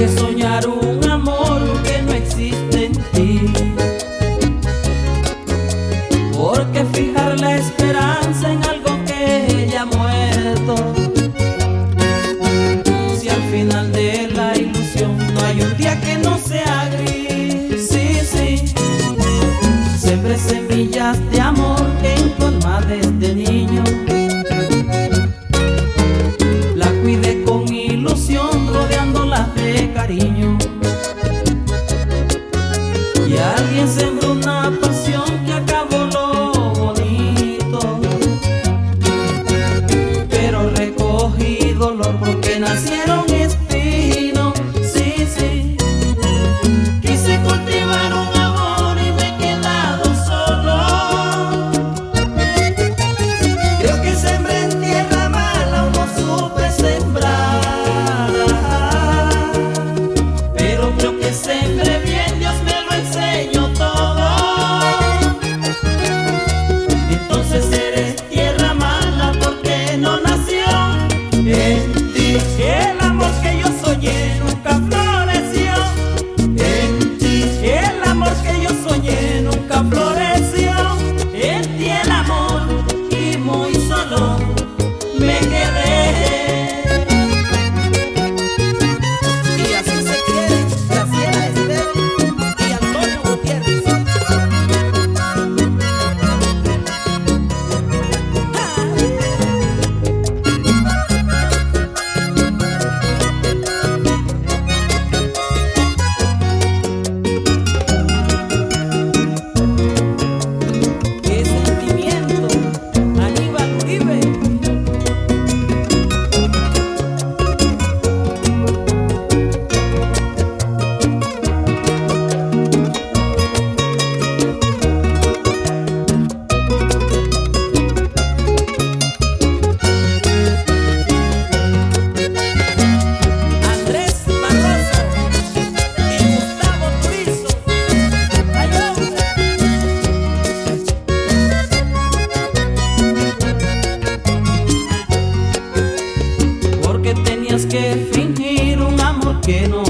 que soñar un amor que no existe en ti. Porque fijar la esperanza en algo que ya ha muerto. Si al final de la ilusión no hay un día que no sea gris, sí, sí. Siempre semillas de amor. Que no